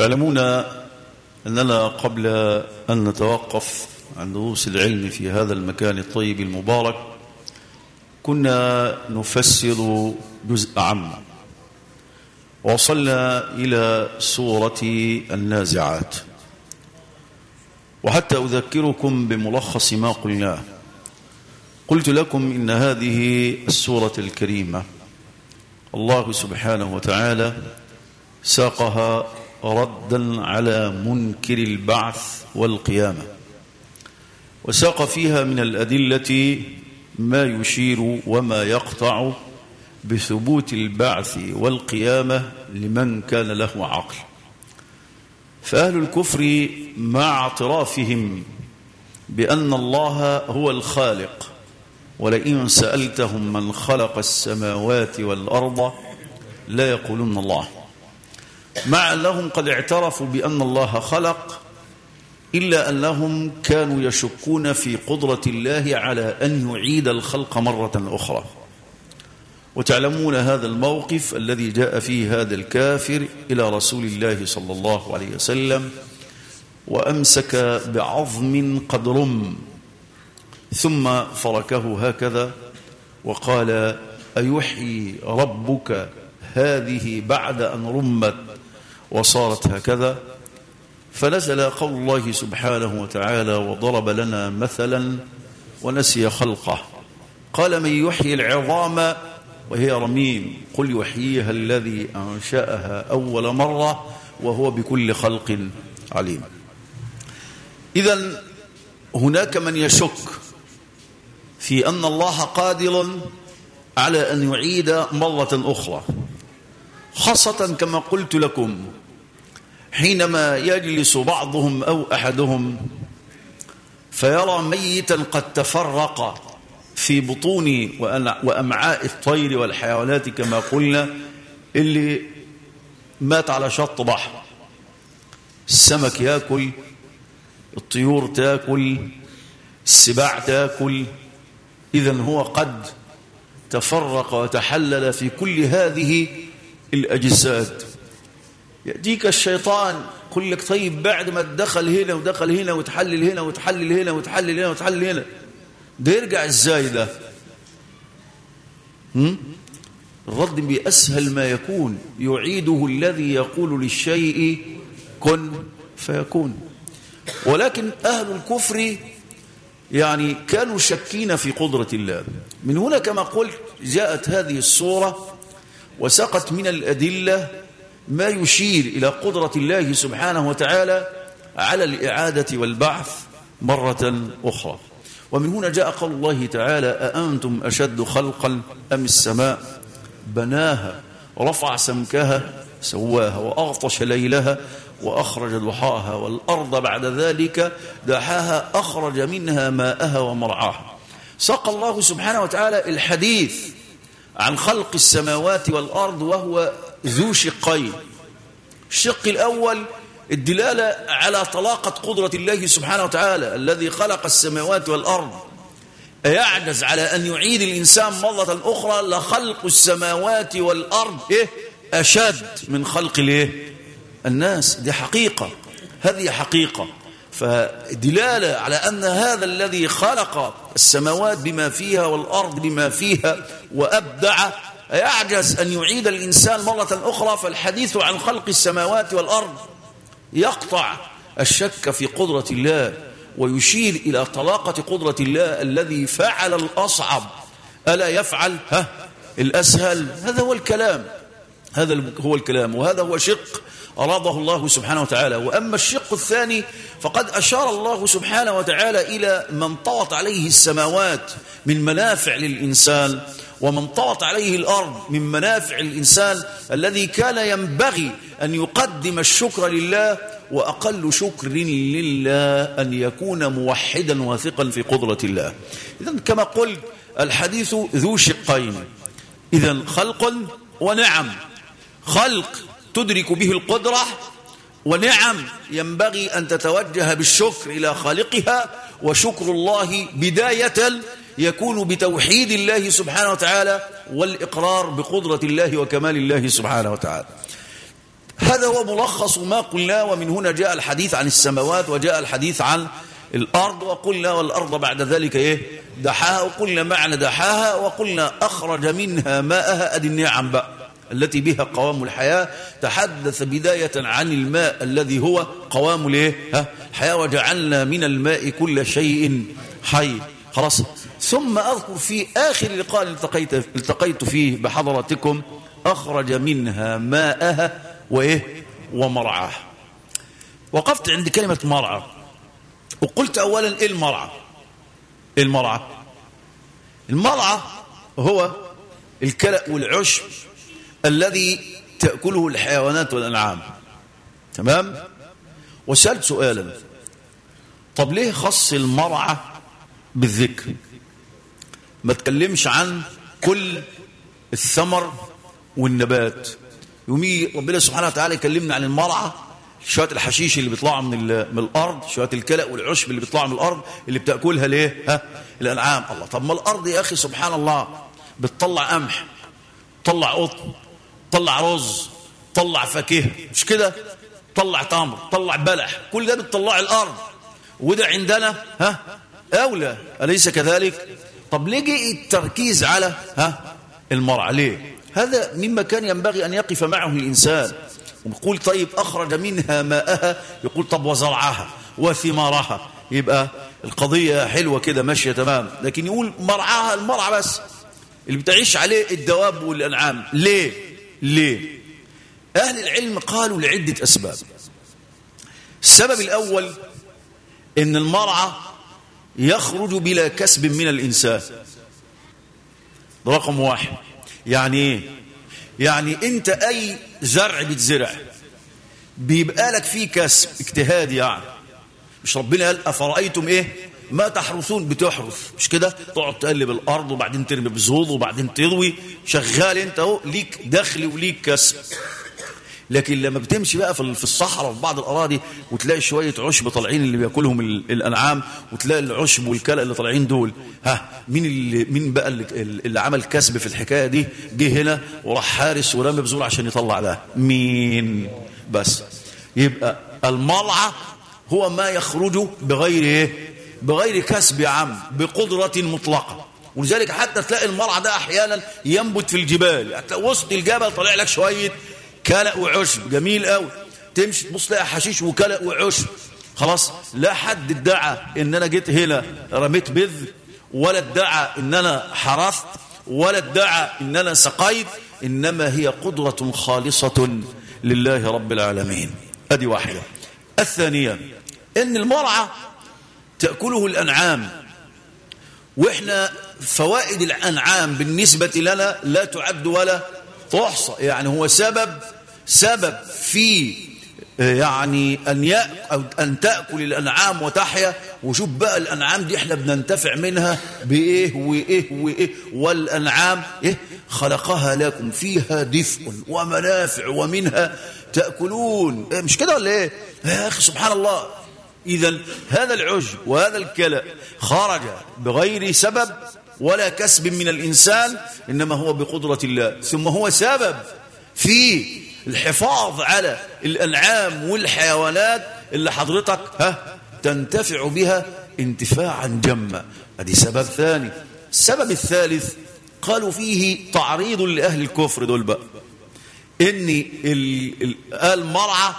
تعلمون أننا قبل أن نتوقف عن دروس العلم في هذا المكان الطيب المبارك كنا نفسر جزء عام. وصلنا إلى سورة النازعات. وحتى أذكركم بملخص ما قلناه قلت لكم إن هذه السورة الكريمة الله سبحانه وتعالى ساقها ردا على منكر البعث والقيامة. وساق فيها من الأدلة ما يشير وما يقطع بثبوت البعث والقيامة لمن كان له عقل. فأهل الكفر مع اعترافهم بأن الله هو الخالق ولئن سألتهم من خلق السماوات والأرض لا يقولون الله. مع أنهم قد اعترفوا بأن الله خلق إلا أنهم كانوا يشكون في قدرة الله على أن يعيد الخلق مرة أخرى. وتعلمون هذا الموقف الذي جاء فيه هذا الكافر إلى رسول الله صلى الله عليه وسلم وأمسك بعظم قد رم ثم فركه هكذا وقال أيحيي ربك هذه بعد أن رمت؟ وصارت هكذا فنزل قول الله سبحانه وتعالى وضرب لنا مثلا ونسي خلقه قال من يحيي العظام وهي رميم قل يحييها الذي أنشأها أول مرة وهو بكل خلق عليم إذا هناك من يشك في أن الله قادر على أن يعيد مرة أخرى خاصة كما قلت لكم حينما يجلس بعضهم أو أحدهم فيرى ميتا قد تفرق في بطون وأمعاء الطير والحيوانات كما قلنا اللي مات على شط بحر. السمك يأكل الطيور تأكل السباع تأكل. إذا هو قد تفرق وتحلل في كل هذه الأجساد. يأتيك الشيطان يقول لك طيب بعد ما تدخل هنا ودخل هنا وتحلل هنا وتحلل هنا وتحلل هنا وتحلل هنا ده يرجع إزاي ده؟ الرد بأسهل ما يكون يعيده الذي يقول للشيء كن فيكون. ولكن أهل الكفر يعني كانوا شكين في قدرة الله. من هنا كما قلت جاءت هذه الصورة وسقط من الأدلة ما يشير إلى قدرة الله سبحانه وتعالى على الإعادة والبعث مرة أخرى. ومن هنا جاء قول الله تعالى أأنتم أشد خلقا أم السماء؟ بناها رفع سمكها سواها وأغطش ليلها وأخرج ضحاها والأرض بعد ذلك دحاها أخرج منها ماءها ومرعاها. ساق الله سبحانه وتعالى الحديث عن خلق السماوات والأرض وهو ذو شقين. الشق الأول الدلالة على طلاقة قدرة الله سبحانه وتعالى الذي خلق السماوات والأرض. يعجز على أن يعيد الإنسان مرة أخرى لخلق السماوات والأرض. إيه؟ أشد من خلق الإيه؟ الناس. دي حقيقة. هذه حقيقة. فدلالة على أن هذا الذي خلق السماوات بما فيها والأرض بما فيها وأبدع يعجز أن يعيد الإنسان مرة أخرى فالحديث عن خلق السماوات والأرض. يقطع الشك في قدرة الله ويشير إلى طلاقة قدرة الله الذي فعل الأصعب. ألا يفعل؟ ها الأسهل. هذا هو الكلام. هذا هو الكلام وهذا هو شق أراده الله سبحانه وتعالى. وأما الشق الثاني فقد أشار الله سبحانه وتعالى إلى من طوت عليه السماوات من منافع للإنسان. ومن طوت عليه الأرض من منافع الإنسان الذي كان ينبغي أن يقدم الشكر لله وأقل شكر لله أن يكون موحدا واثقا في قدرة الله. إذن كما قلت الحديث ذو شقين. إذا خلق ونعم. خلق تدرك به القدرة ونعم ينبغي أن تتوجه بالشكر إلى خالقها وشكر الله بداية يكون بتوحيد الله سبحانه وتعالى والإقرار بقدرة الله وكمال الله سبحانه وتعالى. هذا هو ملخص ما قلنا ومن هنا جاء الحديث عن السماوات وجاء الحديث عن الأرض وقلنا والأرض بعد ذلك إيه؟ دحاها وقلنا معنى دحاها وقلنا أخرج منها ماءها أدي النعم بقى التي بها قوام الحياة. تحدث بداية عن الماء الذي هو قوام الإيه؟ الحياة وجعلنا من الماء كل شيء حي. خلاص. ثم أذكر في آخر لقاء التقيت, التقيت فيه بحضرتكم أخرج منها ماءها وإيه؟ ومرعاه. وقفت عند كلمة مرعى. وقلت أولا إيه المرعى؟ إيه المرعى؟ المرعى هو الكلأ والعشب الذي تأكله الحيوانات والأنعام. تمام؟ وسألت سؤالا. طب ليه خص المرعى بالذكر؟ ما تكلمش عن كل الثمر والنبات. يومي ربنا سبحانه وتعالى يكلمنا عن المرعى شوية الحشيش اللي بيطلعوا من, من الأرض شوية الكلأ والعشب اللي بيطلعوا من الأرض اللي بتأكلها ليه؟ ها؟ الأنعام. الله طب ما الأرض يا أخي سبحان الله بتطلع قمح طلع قطن طلع رز طلع فاكهة. مش كده؟ طلع تمر طلع بلح. كل ده بتطلع الأرض. وده عندنا ها؟ أولى. أليس كذلك؟ طب ليه جه التركيز على ها المرعى ليه؟ هذا مما كان ينبغي أن يقف معه الإنسان. ويقول طيب أخرج منها ماءها. يقول طب وزرعها وثمارها. يبقى القضية حلوة كده ماشية تمام. لكن يقول مرعاها المرعى بس. اللي بتعيش عليه الدواب والأنعام. ليه؟ ليه؟ أهل العلم قالوا لعدة أسباب. السبب الأول إن المرعى يخرج بلا كسب من الإنسان. رقم واحد. يعني إيه؟ يعني أنت أي زرع بتزرع بيبقى لك فيه كسب اجتهاد يعني. مش ربنا قال أفرأيتم إيه؟ ما تحرثون. بتحرث. مش كده؟ تقعد تقلب الأرض وبعدين ترمي بزهود وبعدين تروي شغال أنت أهو ليك دخل وليك كسب. لكن لما بتمشي بقى في الصحراء وفي بعض الأراضي وتلاقي شوية عشب طالعين اللي بياكلهم الأنعام وتلاقي العشب والكلى اللي طالعين دول. ها مين اللي مين بقى اللي, عمل كسب في الحكاية دي؟ جه هنا وراح حارس ورمى بذور عشان يطلع ده. مين؟ بس. يبقى المرعى هو ما يخرج بغير إيه؟ بغير كسب يا عم بقدرة مطلقة. ولذلك حتى تلاقي المرعى ده أحيانا ينبت في الجبال. يعني وسط الجبل طلع لك شوية كلأ وعشب. جميل قوي تمشي تبص تلاقي حشيش وكلأ وعشب. خلاص لا حد ادعى إن أنا جيت هنا رميت بذر ولا ادعى إن أنا حرثت ولا ادعى إن أنا سقيت إنما هي قدرة خالصة لله رب العالمين. أدي واحدة. الثانية إن المرعى تأكله الأنعام. وإحنا فوائد الأنعام بالنسبة لنا لا تعد ولا تحصى. يعني هو سبب سبب في يعني أن, يأ أو أن تأكل الأنعام وتحيا. وشوف بقى الأنعام دي إحنا بننتفع منها بإيه وإيه وإيه. والأنعام إيه؟ خلقها لكم فيها دفء ومنافع ومنها تأكلون. إيه مش كده ولا إيه؟ يا أخي سبحان الله. إذا هذا العجب وهذا الكلأ خرج بغير سبب ولا كسب من الإنسان إنما هو بقدرة الله. ثم هو سبب في الحفاظ على الأنعام والحيوانات اللي حضرتك ها تنتفع بها انتفاعا جما. هذه سبب ثاني. السبب الثالث قالوا فيه تعريض لأهل الكفر دول بقى. إن المرعى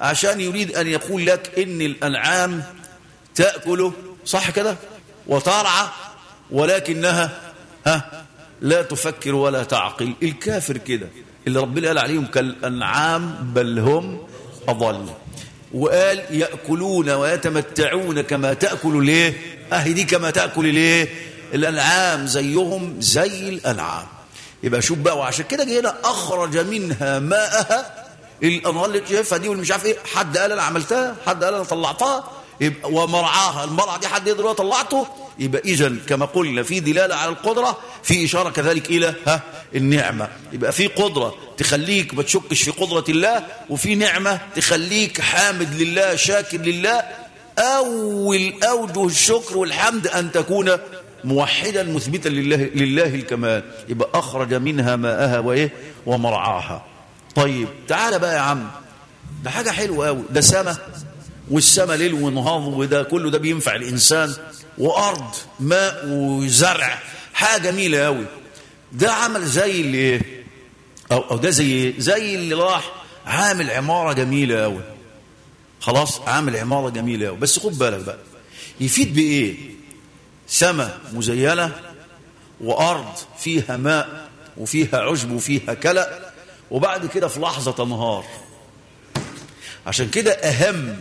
عشان يريد أن يقول لك إن الأنعام تأكل صح كده؟ وترعى ولكنها ها لا تفكر ولا تعقل. الكافر كده اللي ربنا قال عليهم كالأنعام بل هم أضل. وقال يأكلون ويتمتعون كما تأكل ليه؟ أهي دي كما تأكل ليه؟ الأنعام زيهم زي الأنعام. يبقى شوف بقى وعشان كده جينا أخرج منها ماءها. الأنهار اللي شايفها دي واللي مش عارف إيه حد قال أنا عملتها حد قال أنا طلعتها. يبقى ومرعاها. المرعى دي حد يقدر طلعته؟ يبقى إذا كما قلنا في دلالة على القدرة في إشارة كذلك إلى ها النعمة. يبقى في قدرة تخليك ما تشكش في قدرة الله وفي نعمة تخليك حامد لله شاكر لله. أول أوجه الشكر والحمد أن تكون موحدا مثبتا لله, لله الكمال. يبقى أخرج منها ماءها وإيه؟ ومرعاها. طيب تعال بقى يا عم. ده حاجة حلوة قوي ده سما والسما ليل ونهار وده كله ده بينفع الإنسان. وأرض ماء وزرع. حاجة جميلة قوي ده عمل زي اللي أو, أو ده زي زي اللي راح عامل عمارة جميلة قوي خلاص عامل عمارة جميلة قوي بس خد بالك بقى يفيد بإيه؟ سما مزينة وأرض فيها ماء وفيها عشب وفيها كلأ وبعد كده في لحظة تنهار عشان كده أهم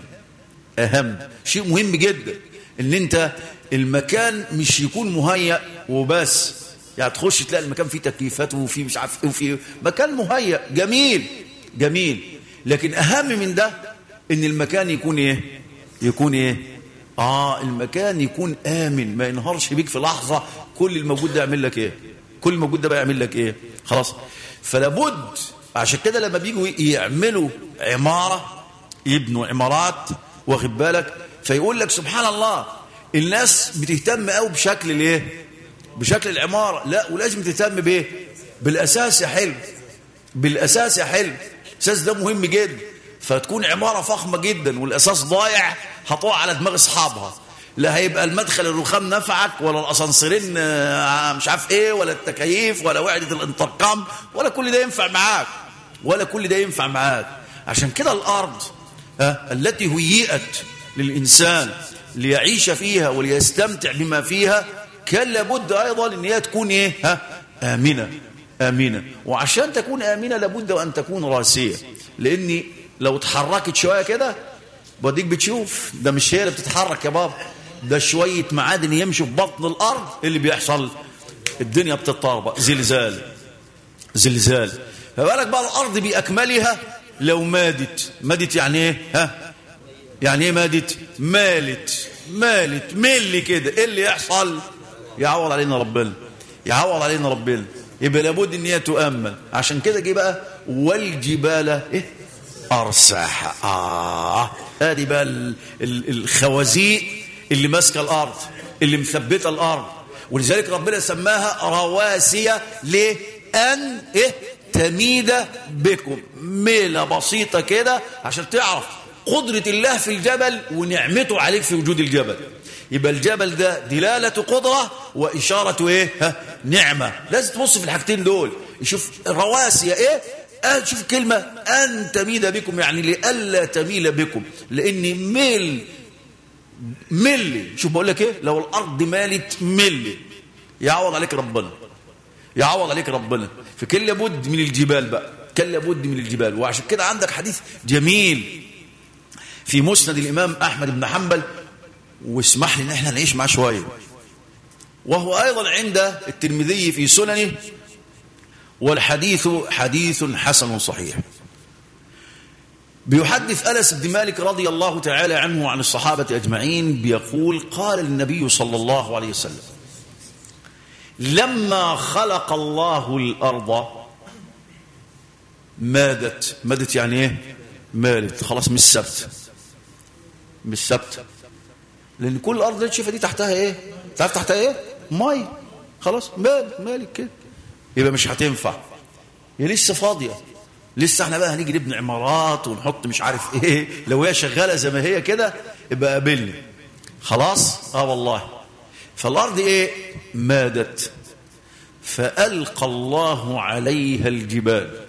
أهم شيء مهم جدا إن أنت المكان مش يكون مهيأ وبس. يعني تخش تلاقي المكان فيه تكييفات وفيه مش عارف إيه وفيه مكان مهيأ. جميل جميل. لكن أهم من ده إن المكان يكون إيه؟ يكون إيه؟ آه المكان يكون آمن. ما ينهارش بيك في لحظة كل الموجود ده يعمل لك إيه؟ كل الموجود ده بقى يعمل لك إيه؟ خلاص. فلابد عشان كده لما بيجوا يعملوا عمارة يبنوا عمارات واخد بالك؟ فيقول لك سبحان الله الناس بتهتم قوي بشكل الإيه؟ بشكل العمارة. لا ولازم تهتم بإيه؟ بالأساس يا حلم بالأساس يا حلم الأساس ده مهم جدا. فتكون عمارة فخمة جدا والأساس ضايع هتقع على دماغ أصحابها. لا هيبقى المدخل الرخام نفعك ولا الأسانسيرين مش عارف إيه ولا التكييف ولا وعدة الانترقام ولا كل ده ينفع معاك. ولا كل ده ينفع معاك. عشان كده الأرض ها التي هيئت للإنسان ليعيش فيها وليستمتع بما فيها كان لابد أيضا أن هي تكون إيه؟ ها؟ آمنة آمنة. وعشان تكون آمنة لابد أن تكون راسية. لأني لو اتحركت شوية كده بديك بتشوف ده مش هي اللي بتتحرك يا بابا ده شوية معادن يمشوا في بطن الأرض اللي بيحصل. الدنيا بتتطربق. زلزال زلزال. فبالك بقى الأرض بأكملها لو مادت مادت يعني إيه؟ ها؟ يعني إيه مادت مالت مالت ملي كده؟ إيه اللي يحصل؟ يعوض علينا ربنا يعوض علينا ربنا. يبقى لابد إن هي تؤمن. عشان كده جه بقى والجبال إيه؟ أرساها. آه. ادي بقى ال ال الخوازيق اللي ماسكة الأرض اللي مثبتة الأرض. ولذلك ربنا سماها رواسي ليه؟ أن إيه؟ تميد بكم. ميلة بسيطة كده عشان تعرف قدرة الله في الجبل ونعمته عليك في وجود الجبل. يبقى الجبل ده دلالة قدرة وإشارة إيه؟ ها نعمة. لازم تبص في الحاجتين دول. يشوف رواسي إيه؟ أه شوف كلمة. أن تميد بكم يعني لألا تميل بكم. لأن ميل ملي شوف بقول لك إيه؟ لو الأرض مالت ملي يعوض عليك ربنا. يعوض عليك ربنا. فكان لابد من الجبال بقى. كان لابد من الجبال. وعشان كده عندك حديث جميل. في مسند الإمام أحمد بن حنبل. واسمح لي ان إحنا نعيش معاه شوية. وهو أيضا عند الترمذي في سننه. والحديث حديث حسن صحيح. بيحدث أنس بن مالك رضي الله تعالى عنه وعن الصحابة أجمعين بيقول قال النبي صلى الله عليه وسلم لما خلق الله الأرض مادت. مادت يعني إيه؟ مالت. خلاص مش سبت مش سبت لأن كل الأرض اللي تشوفها دي تحتها إيه؟ تعرف تحتها إيه؟ مي خلاص مال مالك كده. يبقى مش هتنفع. هي لسه فاضية. لسه إحنا بقى هنيجي نبني عمارات ونحط مش عارف إيه. لو هي شغالة زي ما هي كده يبقى قابلني. خلاص؟ آه والله. فالأرض إيه؟ مادت. فألقى الله عليها الجبال.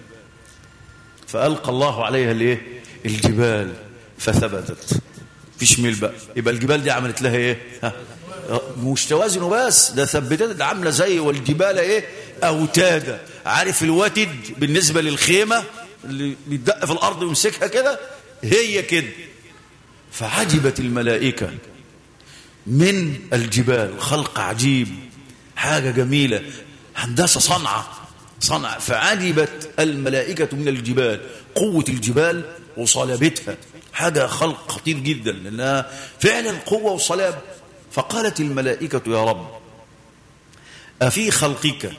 فألقى الله عليها الإيه؟ الجبال. فثبتت. فيش ميل بقى يبقى الجبال دي عملت لها إيه؟ ها. مش توازن بس ده ثبتت عاملة زي والجبال إيه؟ اوتادا عارف الوتد بالنسبة للخيمة اللي بيدق في الأرض ويمسكها كده؟ هي كده. فعجبت الملائكة من الجبال. خلق عجيب. حاجة جميلة. هندسة صنعة. صنع فعجبت الملائكة من الجبال. قوة الجبال وصلابتها. حاجة خلق خطير جدا لأنها فعلا قوة وصلابه فقالت الملائكة يا رب أفي خلقك؟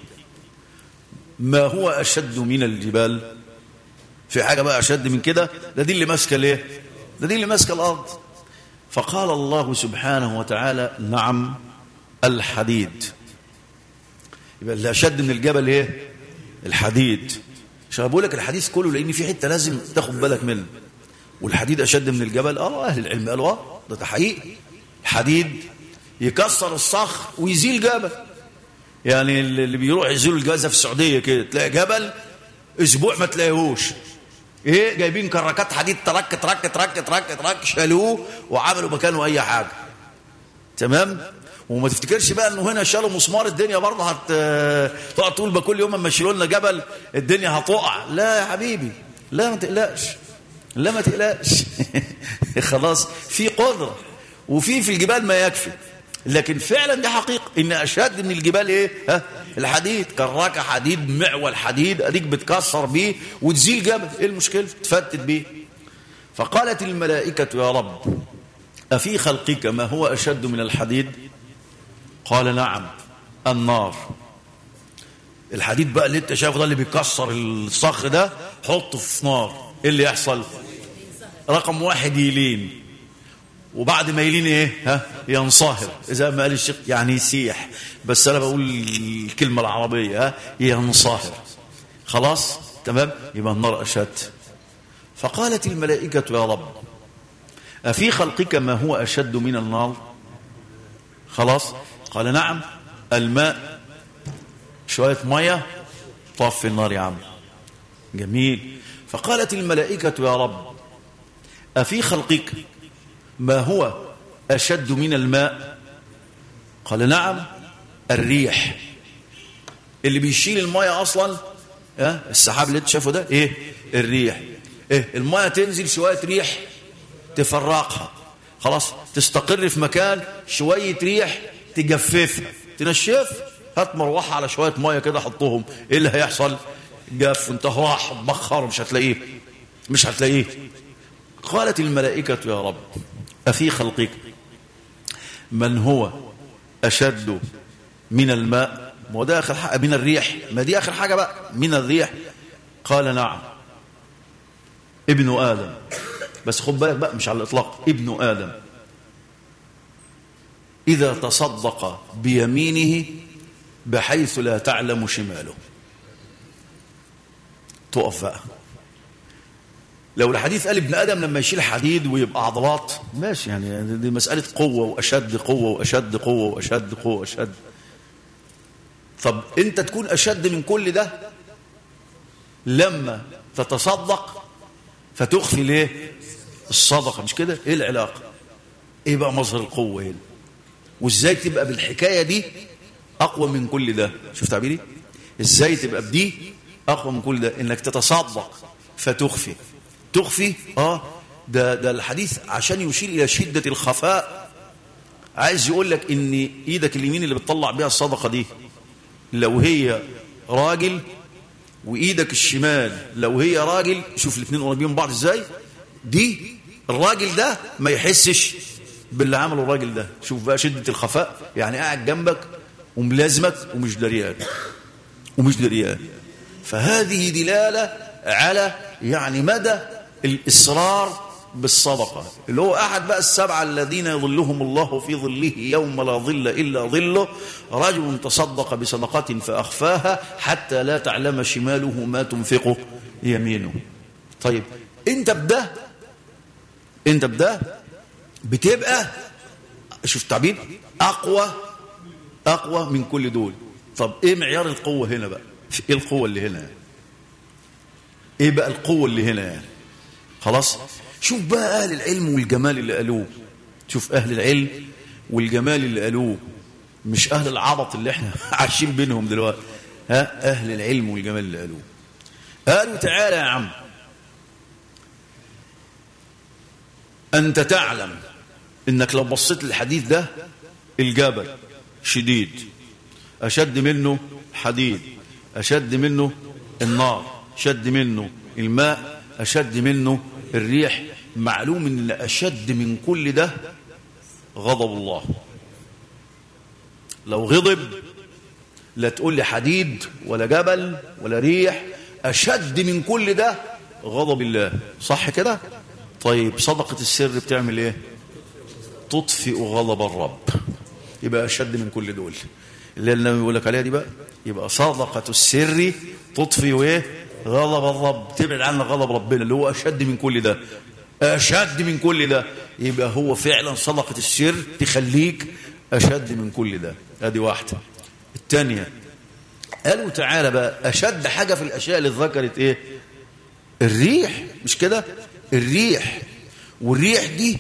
ما هو أشد من الجبال؟ في حاجة بقى أشد من كده؟ ده دي اللي ماسكة ليه؟ ده دي اللي ماسكة الأرض. فقال الله سبحانه وتعالى نعم الحديد. يبقى اللي أشد من الجبل إيه؟ الحديد. عشان بقول لك الحديث كله لأن في حتة لازم تاخد بالك منه والحديد أشد من الجبل. آه أهل العلم قالوا آه ده حقيقي الحديد يكسر الصخر ويزيل جبل. يعني اللي بيروح يزيل الجازة في السعودية كده تلاقي جبل أسبوع ما تلاقيهوش. إيه جايبين كراكات حديد ترك ترك ترك ترك ترك شالوه وعملوا مكانه أي حاجة. تمام؟ وما تفتكرش بقى إنه هنا شالوا مسمار الدنيا برضه هت تقعد تقول بقى كل يوم اما يشيلوا لنا جبل الدنيا هتقع. لا يا حبيبي لا ما تقلقش. لا ما تقلقش. خلاص في قدرة وفي في الجبال ما يكفي. لكن فعلا دي حقيقة. إن أشد من الجبال إيه؟ ها؟ الحديد. كراكة حديد معول حديد أديك بتكسر بيه وتزيل جبل. إيه المشكلة؟ تفتت بيه. فقالت الملائكة يا رب أفي خلقك ما هو أشد من الحديد؟ قال نعم النار. الحديد بقى اللي أنت شايفه ده اللي بيكسر الصخر ده حطه في نار. إيه اللي يحصل؟ رقم واحد يلين. وبعد ما يلين إيه؟ ها؟ ينصهر. زي ما قال الشيخ يعني يسيح. بس أنا بقول الكلمة العربية ها؟ ينصهر. خلاص؟ تمام؟ يبقى النار أشد. فقالت الملائكة يا رب أفي خلقك ما هو أشد من النار؟ خلاص؟ قال نعم الماء. شوية مية طف النار يا عم. جميل. فقالت الملائكة يا رب أفي خلقك؟ ما هو أشد من الماء? قال نعم الريح. اللي بيشيل الماء أصلا آه السحاب اللي انت شافه ده؟ إيه؟ الريح. إيه؟ الماء تنزل شوية ريح تفرقها. خلاص تستقر في مكان شوية ريح تجففها. تنشف هات مروحة على شوية مية كده حطهم. إيه اللي هيحصل؟ جف انت راح تبخر مش هتلاقيه. مش هتلاقيه. قالت الملائكة يا رب أفي خلقك؟ من هو أشد من الماء؟ ما ده آخر حاجة من الريح. ما دي آخر حاجة بقى من الريح. قال نعم. ابن آدم. بس خد بالك بقى مش على الإطلاق. ابن آدم. إذا تصدق بيمينه بحيث لا تعلم شماله. تقف بقى لو الحديث قال ابن آدم لما يشيل حديد ويبقى عضلات ماشي يعني دي مسألة قوة وأشد قوة وأشد قوة وأشد قوة وأشد. طب أنت تكون أشد من كل ده؟ لما تتصدق فتخفي ليه؟ الصدقة. مش كده؟ إيه العلاقة؟ إيه بقى مصدر القوة هنا؟ وإزاي تبقى بالحكاية دي أقوى من كل ده؟ شوف تعبيري إزاي تبقى بدي أقوى من كل ده إنك تتصدق فتخفي. تخفي آه ده ده الحديث عشان يشير إلى شدة الخفاء. عايز يقول لك إن إيدك اليمين اللي بتطلع بيها الصدقة دي لو هي راجل وإيدك الشمال لو هي راجل شوف الاثنين قريبين من بعض إزاي. دي الراجل ده ما يحسش باللي عمله الراجل ده. شوف بقى شدة الخفاء. يعني قاعد جنبك وملازمك ومش دريان ومش دريان فهذه دلالة على يعني مدى الإصرار بالصدقة. اللي هو أحد بقى السبعة الذين يظلهم الله في ظله يوم لا ظل إلا ظله رجل تصدق بصدقة فأخفاها حتى لا تعلم شماله ما تنفقه يمينه. طيب أنت بده أنت بده بتبقى شوف تعبير أقوى أقوى من كل دول. طب إيه معيار القوة هنا بقى؟ إيه القوة اللي هنا؟ إيه بقى القوة اللي هنا؟ يعني خلاص؟ شوف بقى أهل العلم والجمال اللي قالوه. شوف أهل العلم والجمال اللي قالوه. مش أهل العبط اللي إحنا عايشين بينهم دلوقتي. ها؟ أهل العلم والجمال اللي قالوه. قالوا تعالى يا عم. أنت تعلم إنك لو بصيت للحديث ده الجبل شديد. أشد منه حديد. أشد منه النار أشد منه الماء أشد منه الريح. معلوم إن اشد من كل ده غضب الله. لو غضب لا تقول لي حديد ولا جبل ولا ريح. أشد من كل ده غضب الله. صح كده؟ طيب صدقة السر بتعمل إيه؟ تطفئ غضب الرب. يبقى أشد من كل دول. اللي النبي بيقول لك عليها دي بقى يبقى صدقة السر تطفئ إيه غضب الرب. تبعد عنك غضب ربنا اللي هو أشد من كل ده. أشد من كل ده. يبقى هو فعلا صدقة السر تخليك أشد من كل ده. هذه واحدة. الثانية قالوا تعالى بقى أشد حاجة في الأشياء اللي ذكرت إيه؟ الريح. مش كده؟ الريح. والريح دي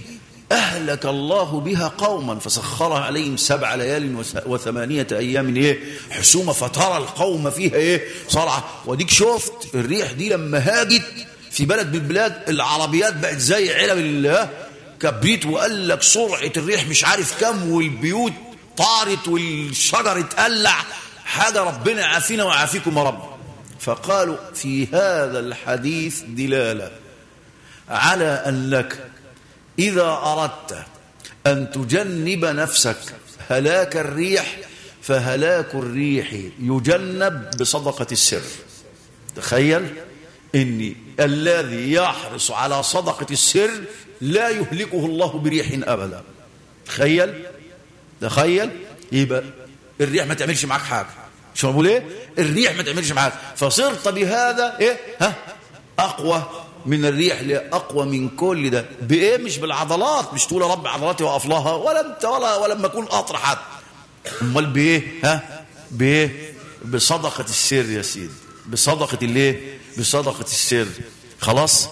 أهلك الله بها قوما. فسخرها عليهم سبع ليال وثمانية أيام. إيه؟ حسومة فترى القوم فيها. إيه؟ صرعة وديك شفت الريح دي لما هاجت في بلد من البلاد العربيات بقت زي علب كبريت وقال لك سرعة الريح مش عارف كم والبيوت طارت والشجر اتقلع. حاجة ربنا عافينا وعافيكم يا رب. فقالوا في هذا الحديث دلالة على أنك إذا أردت أن تجنب نفسك هلاك الريح فهلاك الريح يجنب بصدقة السر. تخيل إني الذي يحرص على صدقة السر لا يهلكه الله بريح أبدا. تخيل تخيل. يبقى الريح ما تعملش معاك حاجة. شو بقول إيه؟ الريح ما تعملش معاك. فصرت بهذا إيه؟ ها؟ أقوى. من الريح لأقوى من كل ده. بإيه؟ مش بالعضلات. مش تقول يا رب عضلاتي وقف لها ولا انت ولا ولا لما اكون قاطر حد أمال بإيه؟ ها؟ بإيه؟ بصدقة السر يا سيدي. بصدقة الإيه؟ بصدقة السر. خلاص؟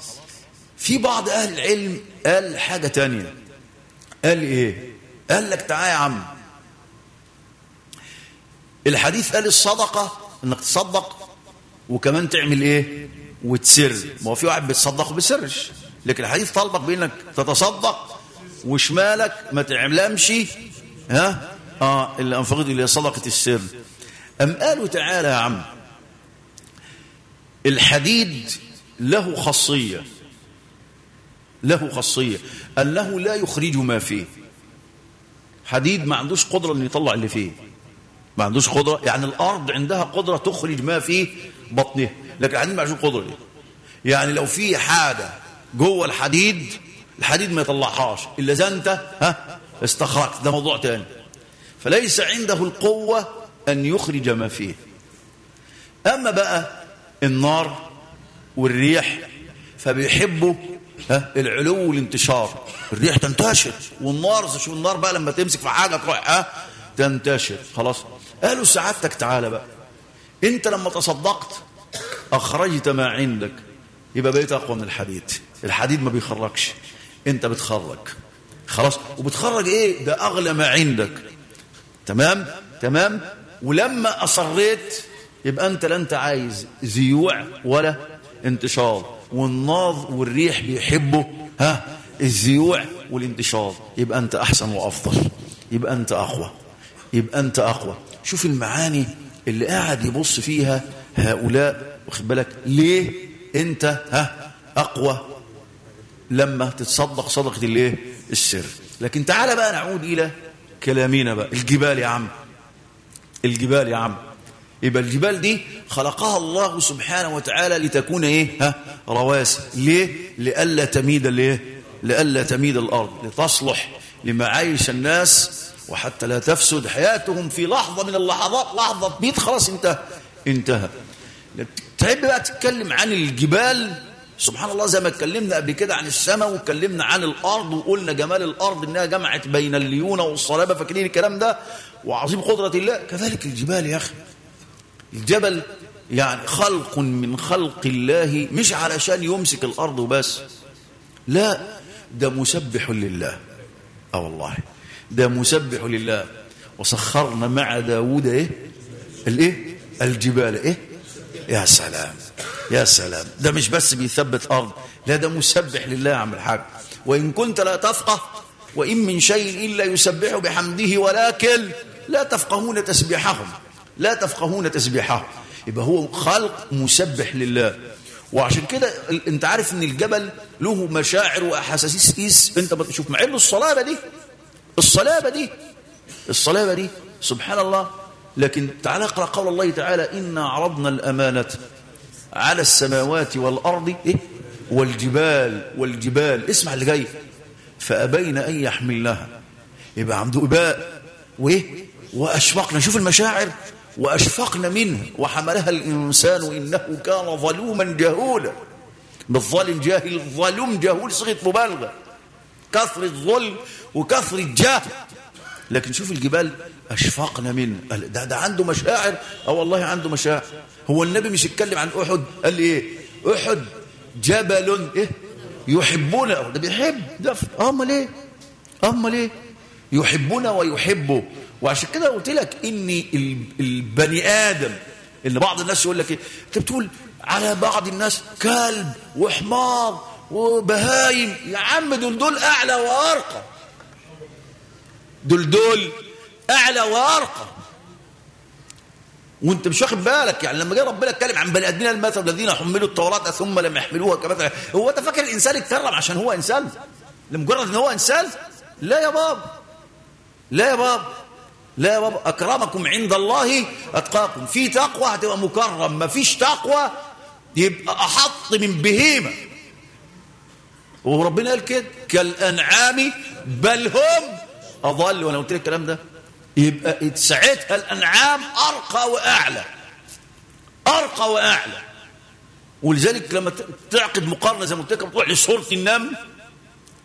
في بعض أهل العلم قال حاجة تانية. قال إيه؟ قال لك تعالى يا عم. الحديث قال الصدقة إنك تصدق وكمان تعمل إيه؟ وتسر. ما هو في واحد بيتصدق وبيسرش لكن الحديث طالبك بإنك تتصدق وشمالك ما تعملمش. ها؟ آه اللي انفقت اللي صدقة السر. أم قالوا تعالى يا عم الحديد له خاصية. له خاصية. أنه لا يخرج ما فيه. حديد ما عندوش قدرة إنه يطلع اللي فيه. ما عندوش قدرة. يعني الأرض عندها قدرة تخرج ما في بطنها لكن الحديد قدره دي يعني لو في حاجة جوه الحديد الحديد ما يطلعهاش. إلا إذا أنت ها استخرجت ده موضوع تاني. فليس عنده القوة أن يخرج ما فيه. أما بقى النار والريح فبيحبوا ها العلو والانتشار. الريح تنتشر. والنار شوف النار بقى لما تمسك في حاجة تروح ها تنتشر. خلاص. قالوا سعادتك تعالى بقى. أنت لما تصدقت أخرجت ما عندك. يبقى بقيت أقوى من الحديد. الحديد ما بيخرجش. أنت بتخرج. خلاص. وبتخرج إيه؟ ده أغلى ما عندك. تمام؟ تمام؟ ولما أصريت يبقى أنت لا أنت عايز زيوع ولا انتشار. والنار والريح بيحبوا ها؟ الزيوع والانتشار. يبقى أنت أحسن وأفضل. يبقى أنت أقوى. يبقى أنت أقوى. شوف المعاني اللي قاعد يبص فيها هؤلاء واخد بالك؟ ليه انت ها اقوى لما تتصدق صدقة الايه؟ السر. لكن تعال بقى نعود إلى كلامنا بقى. الجبال يا عم. الجبال يا عم. يبقى الجبال دي خلقها الله سبحانه وتعالى لتكون إيه؟ ها رواسي ليه؟ لئلا تميد الايه؟ لئلا تميد الأرض. لتصلح لمعايش الناس وحتى لا تفسد حياتهم في لحظة من اللحظات. لحظة بيت خلاص انتهى. انتهى. تحب بقى تتكلم عن الجبال. سبحان الله زي ما اتكلمنا قبل كده عن السماء واتكلمنا عن الأرض وقلنا جمال الأرض إنها جمعت بين الليونه والصلابه فاكرين الكلام ده؟ وعظيم قدرة الله. كذلك الجبال يا أخي. الجبل يعني خلق من خلق الله مش علشان يمسك الأرض وبس. لا ده مسبح لله. آه والله ده مسبح لله. وسخرنا مع داود إيه؟ الإيه؟ الجبال إيه؟ يا سلام يا سلام. ده مش بس بيثبت أرض لا ده مسبح لله يا عم الحاج. وإن كنت لا تفقه وإن من شيء إلا يسبح بحمده ولكن لا تفقهون تسبيحهم. لا تفقهون تسبيحهم. يبقى هو خلق مسبح لله. وعشان كده أنت عارف إن الجبل له مشاعر وأحاسيس أنت بتشوف مع إنه الصلابة دي الصلابة دي الصلابة دي سبحان الله لكن تعالى اقرأ قول الله تعالى إنا عرضنا الأمانة على السماوات والأرض إيه؟ والجبال والجبال. اسمع اللي جاي. فأبين أن يحملنها يبقى عنده إباء وإيه؟ وأشفقنا. شوف المشاعر. وأشفقنا منه وحملها الإنسان إنه كان ظلوما جهولا. بالظالم جاهل الظلوم جهول صيغة مبالغة. كثر الظلم وكثر الجهل. لكن شوف الجبال أشفقنا منه ده, ده عنده مشاعر. أو والله عنده مشاعر. هو النبي مش يتكلم عن أحد قال لي إيه؟ أحد جبل إيه؟ يحبنا ده بيحب. ده أمال إيه؟ أمال إيه؟ يحبنا ويحبه وعشان كده قلت لك إن البني آدم. اللي بعض الناس يقول لك إيه؟ أنت بتقول على بعض الناس كلب وحمار وبهايم. يا عم دول دول أعلى وأرقى. دول دول أعلى وأرقى. وأنت مش واخد بالك يعني لما جه ربنا اتكلم عن بني آدمين المثل الذين حملوا التوراة ثم لم يحملوها كمثل. هو انت فاكر الإنسان اتكرم عشان هو إنسان؟ لمجرد إن هو إنسان؟ لا يا باب. لا يا باب. لا يا باب. أكرمكم عند الله أتقاكم. في تقوى هتبقى مكرم. ما فيش تقوى يبقى أحط من بهيمة. وربنا قال كده كالأنعام بل هم أضل وأنا قلت لك الكلام ده؟ يبقى ساعتها الأنعام أرقى وأعلى. أرقى وأعلى. ولذلك لما تعقد مقارنة زي ما قلت لك بتروح لصورة النمل.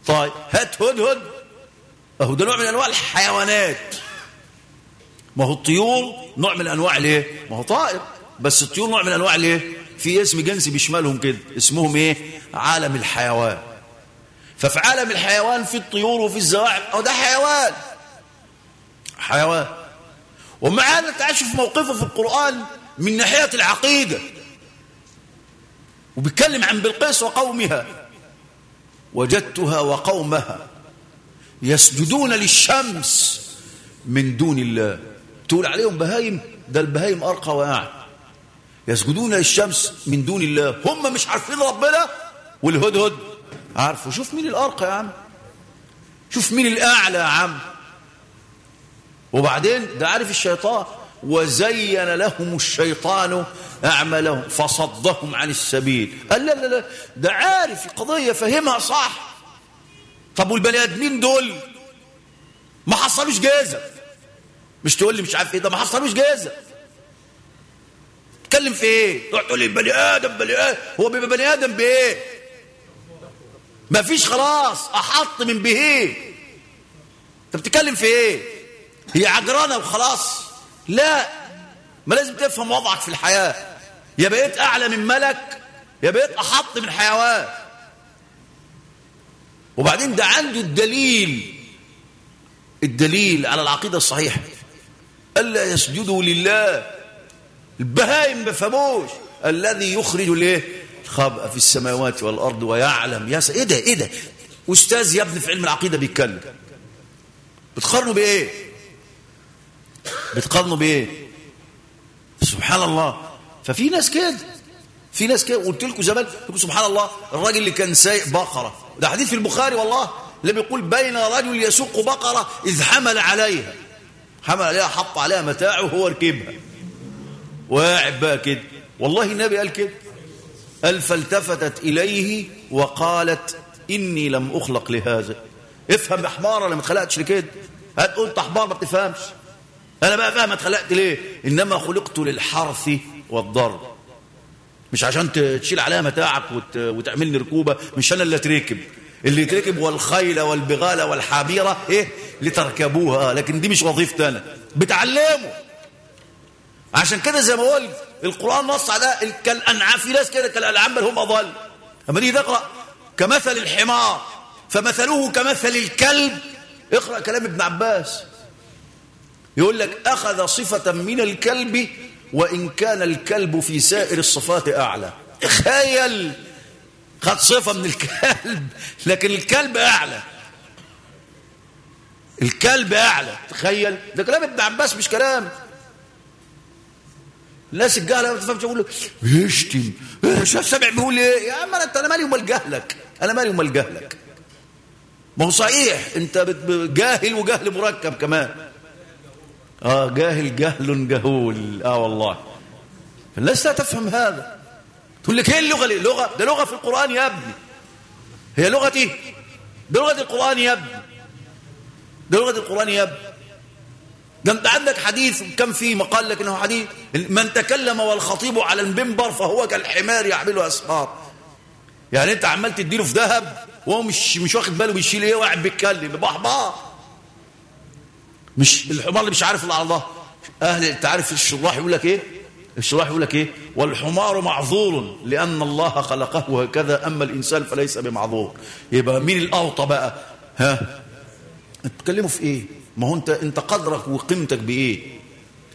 طيب هات هدهد أهو ده نوع من أنواع الحيوانات. ما هو الطيور نوع من أنواع ليه ما هو طائر. بس الطيور نوع من أنواع ليه في اسم جنسي بيشملهم كده. اسمهم إيه؟ عالم الحيوان. ففي عالم الحيوان في الطيور وفي الزواحف أو ده حيوان. حيوان. ومع أن تعيش في موقفه في القرآن من ناحية العقيدة. وبيتكلم عن بلقيس وقومها. وجدتها وقومها يسجدون للشمس من دون الله. تقول عليهم بهايم ده البهايم أرقى وأعلى. يسجدون للشمس من دون الله. هم مش عارفين ربنا؟ والهدهد. عارفه؟ شوف مين الأرقى يا عم. شوف مين الأعلى يا عم. وبعدين ده عارف الشيطان؟ وزين لهم الشيطان أعمالهم فصدهم عن السبيل. قال لا لا لا ده عارف القضية فهمها صح. طب والبني آدمين دول ما حصلوش جازة مش تقول لي مش عارف إيه ده ما حصلوش جازة تتكلم في إيه؟ تقعد تقول لي بني آدم بني آدم هو بيبقى بني آدم بإيه؟ ما فيش خلاص أحط من بهيه أنت بتتكلم في إيه؟ هي عجرانة وخلاص. لا ما لازم تفهم وضعك في الحياة. يا بقيت أعلى من ملك يا بقيت أحط من حيوان. وبعدين ده عنده الدليل. الدليل على العقيدة الصحيحة. ألا يسجدوا لله. البهايم ما الذي يخرج الايه الخبأ في السماوات والأرض ويعلم. يا إيه ده إيه ده؟ أستاذ يا ابني في علم العقيدة بيتكلم. بتقارنوا بإيه؟ بتقارنوا بإيه؟ سبحان الله. ففي ناس كده في ناس كده قلت لكم زمان سبحان الله الراجل اللي كان سايق بقرة. ده حديث في البخاري والله. اللي بيقول بين رجل يسوق بقرة إذ حمل عليها. حمل عليها حط عليها متاعه وهو ركبها. وقاعد بقى كده. والله النبي قال كده. قال فالتفتت إليه وقالت إني لم أخلق لهذا. افهم يا حمار أنا ما اتخلقتش لكده. هتقول انت حمار ما بتفهمش. أنا بقى فاهم اتخلقت ليه؟ إنما خلقت للحرث والضرب. مش عشان تشيل عليها متاعك وت... وتعملني ركوبة مش أنا اللي اتركب اللي يتركب والخيل والبغال والحابيرة إيه؟ لتركبوها. لكن دي مش وظيفتي أنا. بتعلمه عشان كده زي ما قلت القرآن نص على كالأنعام في ناس كده كالأنعام بل هم أضل. أما تيجي تقرأ كمثل الحمار فمثله كمثل الكلب. اقرأ كلام ابن عباس. يقول لك أخذ صفة من الكلب وإن كان الكلب في سائر الصفات أعلى. تخيل خد صفة من الكلب لكن الكلب أعلى. الكلب أعلى تخيل. ده كلام ابن عباس مش كلام. الناس الجهله ما تفهمش يقول له؟ بيشتم شاف سامع بيقول إيه يا عم انت أنا مالي ومال جهلك أنا مالي ومال جهلك ما هو صحيح. أنت جاهل وجهل مركب كمان. آه جاهل جهل جهول آه والله. لا تفهم هذا. تقول لك إيه اللغة دي لغه ده لغة في القرآن يا ابني. هي لغتي ده لغة القرآن يا ابني. ده لغة القرآن يا ابني. ده انت عندك حديث كم فيه مقال لك إنه حديث؟ من تكلم والخطيب على المنبر فهو كالحمار يحمله اسفار يعني أنت عمال تديله في ذهب وهو مش مش واخد باله بيشيل إيه؟ وقاعد بيتكلم بحبار مش الحمار اللي مش عارف إلا على الله. أهل أنت عارف الشراح يقول لك إيه؟ الشراح يقول لك إيه؟ والحمار معذور لأن الله خلقه هكذا أما الإنسان فليس بمعذور. يبقى مين الأوطى بقى؟ ها؟ بتتكلموا في إيه؟ ما هو انت انت قدرك وقيمتك بإيه؟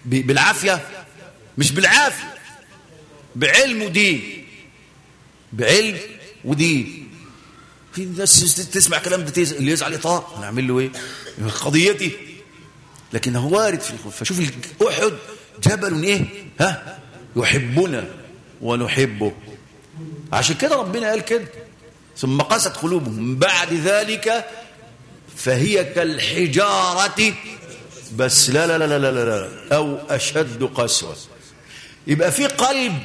بالعافية؟ مش بالعافية. بعلم ودين. بعلم ودين. في ناس تسمع كلام ده اللي يزعل يطار هنعمل له إيه؟ قضيتي. لكن هو وارد في فشوف أحد جبل إيه؟ ها؟ يحبنا ونحبه. عشان كده ربنا قال كده. ثم قست قلوبهم. بعد ذلك فهي كالحجارة. بس لا لا لا لا لا لا أو أشد قسوة. يبقى في قلب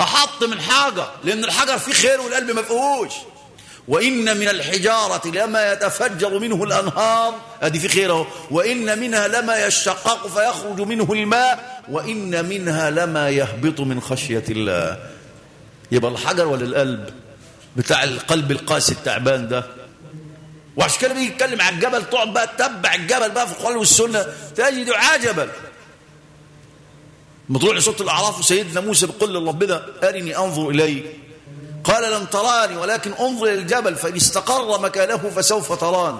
أحط من حاجة لأن الحجر فيه خير والقلب ما فيهوش. وإن من الحجارة لما يتفجر منه الأنهار أدي في خيره وإن منها لما يشقق فيخرج منه الماء وإن منها لما يهبط من خشية الله. يبقى الحجر ولا القلب؟ بتاع القلب القاسي التعبان ده. وعشان كده بيجي يتكلم عن الجبل تقعد بقى تتبع الجبل بقى في القرآن والسنة تجد عجبا. مطلوع لصوت الأعراف وسيدنا موسى بيقول لربنا أرني أنظر إليك قال لن تراني ولكن أنظر إلى الجبل فإن استقر مكانه فسوف تراني.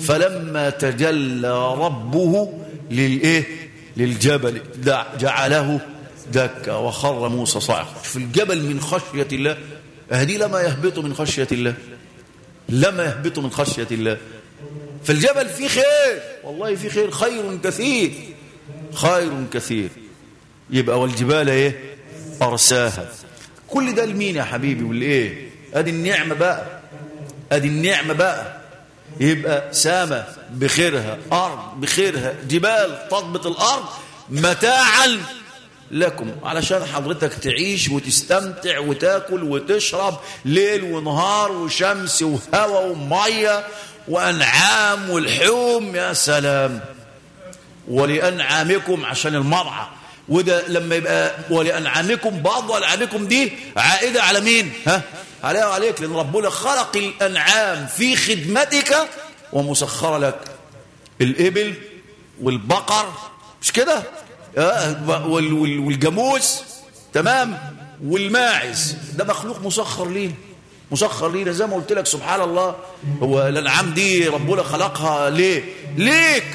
فلما تجلى ربه للإيه للجبل جعله دكا وخر موسى صاعقا. في الجبل من خشية الله هذه لما يهبط من خشية الله. لما يهبط من خشية الله. فالجبل فيه خير. والله فيه خير. خير كثير. خير كثير. يبقى والجبال إيه؟ أرساها. كل ده لمين يا حبيبي؟ والايه أدي النعمة بقى. أدي النعمة بقى. يبقى سامة بخيرها أرض بخيرها جبال تضبط الأرض متاعا. لكم. علشان حضرتك تعيش وتستمتع وتاكل وتشرب ليل ونهار وشمس وهواء ومية وأنعام والحوم. يا سلام. ولأنعامكم عشان المرعى. وده لما يبقى ولأنعامكم بعض انعامكم دي عائدة على مين؟ ها؟ عليها وعليك. لأن ربنا خلق الأنعام في خدمتك ومسخرة لك. الإبل والبقر. مش كده؟ والجاموس تمام؟ والماعز. ده مخلوق مسخر ليه؟ مسخر لينا زي ما قلت لك سبحان الله. هو الأنعام دي ربنا خلقها ليه؟ ليك.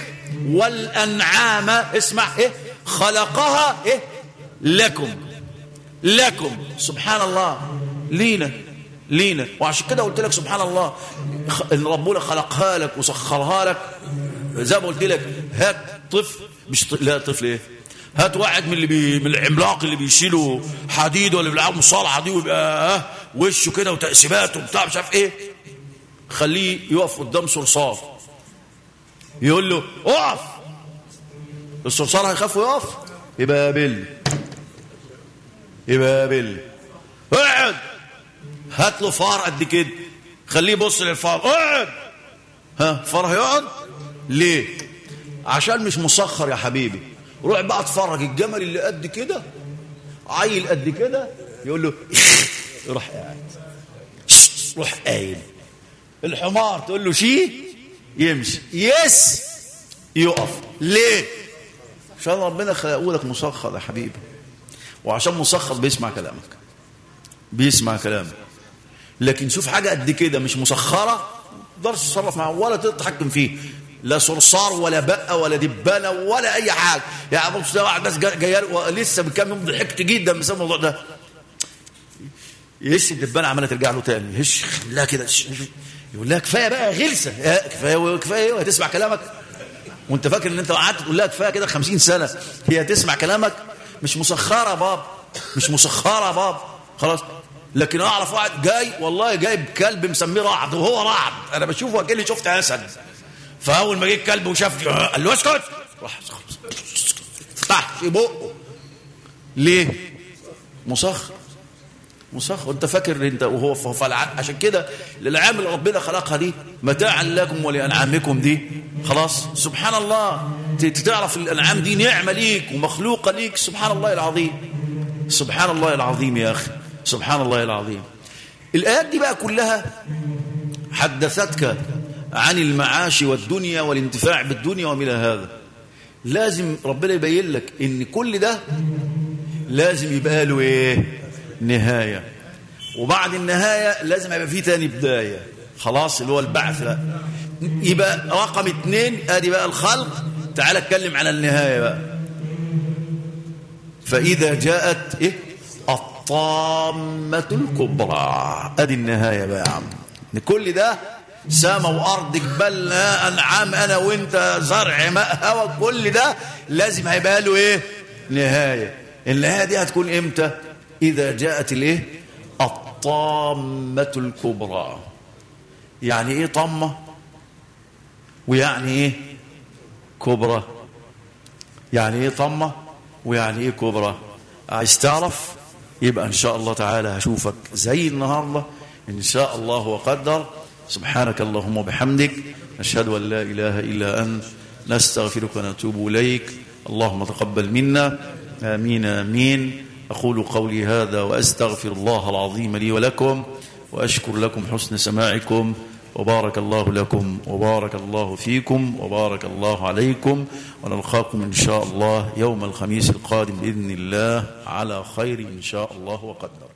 والأنعام اسمع إيه؟ خلقها إيه؟ لكم. لكم. سبحان الله. لينا. لينا. وعشان كده قلت لك سبحان الله إن ربنا خلقها لك وسخرها لك. زي ما قلت لك هات طفل. مش طفل لا طفل إيه؟ هات واحد من اللي بي من العملاق اللي بيشيلوا حديد ولا بيلعبوا مصارعة دي ويبقى آه وشه كده وتقسيمات وبتاع مش عارف إيه. خليه يقف قدام صرصار. يقول له اقف! الصرصار هيخاف ويقف. يبقى قابلني يبقى قابلني اقعد! هات له فار قد كده. خليه يبص للفار. اقعد! ها فار هيقعد. ليه؟ عشان مش مسخر يا حبيبي. روح بقى اتفرج الجمل اللي قد كده عيل قد كده يقول له روح قاعد. روح قايل الحمار تقول له شي يمشي. يس! يقف. ليه؟ عشان ربنا خلقه لك مسخر يا حبيبي. وعشان مسخر بيسمع كلامك. بيسمع كلامك. لكن شوف حاجة قد كده مش مسخرة تقدرش تتصرف معاه ولا تتحكم فيه. لا صرصار ولا بقى ولا دبانة ولا أي حاجة. يعني بص ده واحد ناس جاية لسه بكام يوم ضحكت جدا بسبب الموضوع ده. يهش الدبانة عمالة ترجع له تاني. يهش لا كده يقول لها كفاية بقى غلسة. كفاية كفاية وهتسمع كلامك؟ وأنت فاكر إن أنت قعدت تقول لها كفاية كده 50 سنة هي هتسمع كلامك؟ مش مسخرة يا باب مش مسخرة يا باب. خلاص. لكن أعرف واحد جاي والله جايب كلب مسميه رعد وهو رعد. أنا بشوفه كاني شفت اسد فاول ما جه الكلب وشاف قال له اسكت. راح فتح في بقه. ليه؟ مسخر مسخر انت فاكر انت وهو فالع... عشان كده الالعاب اللي ربنا خلقها دي متاعا لكم ولأنعامكم دي. خلاص. سبحان الله تعرف الأنعام دي نعمة ليك ومخلوقة ليك. سبحان الله العظيم. سبحان الله العظيم يا أخي. سبحان الله العظيم. الآيات دي بقى كلها حدثتك عن المعاش والدنيا والانتفاع بالدنيا ومن هذا. لازم ربنا يبين لك إن كل ده لازم يبقى له إيه؟ نهاية. وبعد النهاية لازم يبقى فيه تاني بداية. خلاص اللي هو البعث بقى. يبقى رقم اتنين آدي بقى الخلق. تعال اتكلم على النهاية بقى. فإذا جاءت إيه؟ الطامة الكبرى. آدي النهاية بقى يا عم. كل ده سما وأرض جبال أنعام أنا وأنت زرع ماء هواء كل ده لازم هيبقى له إيه؟ نهاية. النهاية دي هتكون إمتى؟ إذا جاءت الإيه؟ الطامة الكبرى. يعني إيه طامة؟ ويعني إيه؟ كبرى. يعني إيه طامة؟ ويعني إيه كبرى. عايز تعرف؟ يبقى إن شاء الله تعالى هشوفك زي النهارده. إن شاء الله وقدر سبحانك اللهم وبحمدك نشهد أن لا إله إلا أنت نستغفرك ونتوب إليك. اللهم تقبل منا. آمين آمين. أقول قولي هذا وأستغفر الله العظيم لي ولكم وأشكر لكم حسن سماعكم. وبارك الله لكم وبارك الله فيكم وبارك الله عليكم. ونلقاكم إن شاء الله يوم الخميس القادم بإذن الله على خير إن شاء الله وقدر.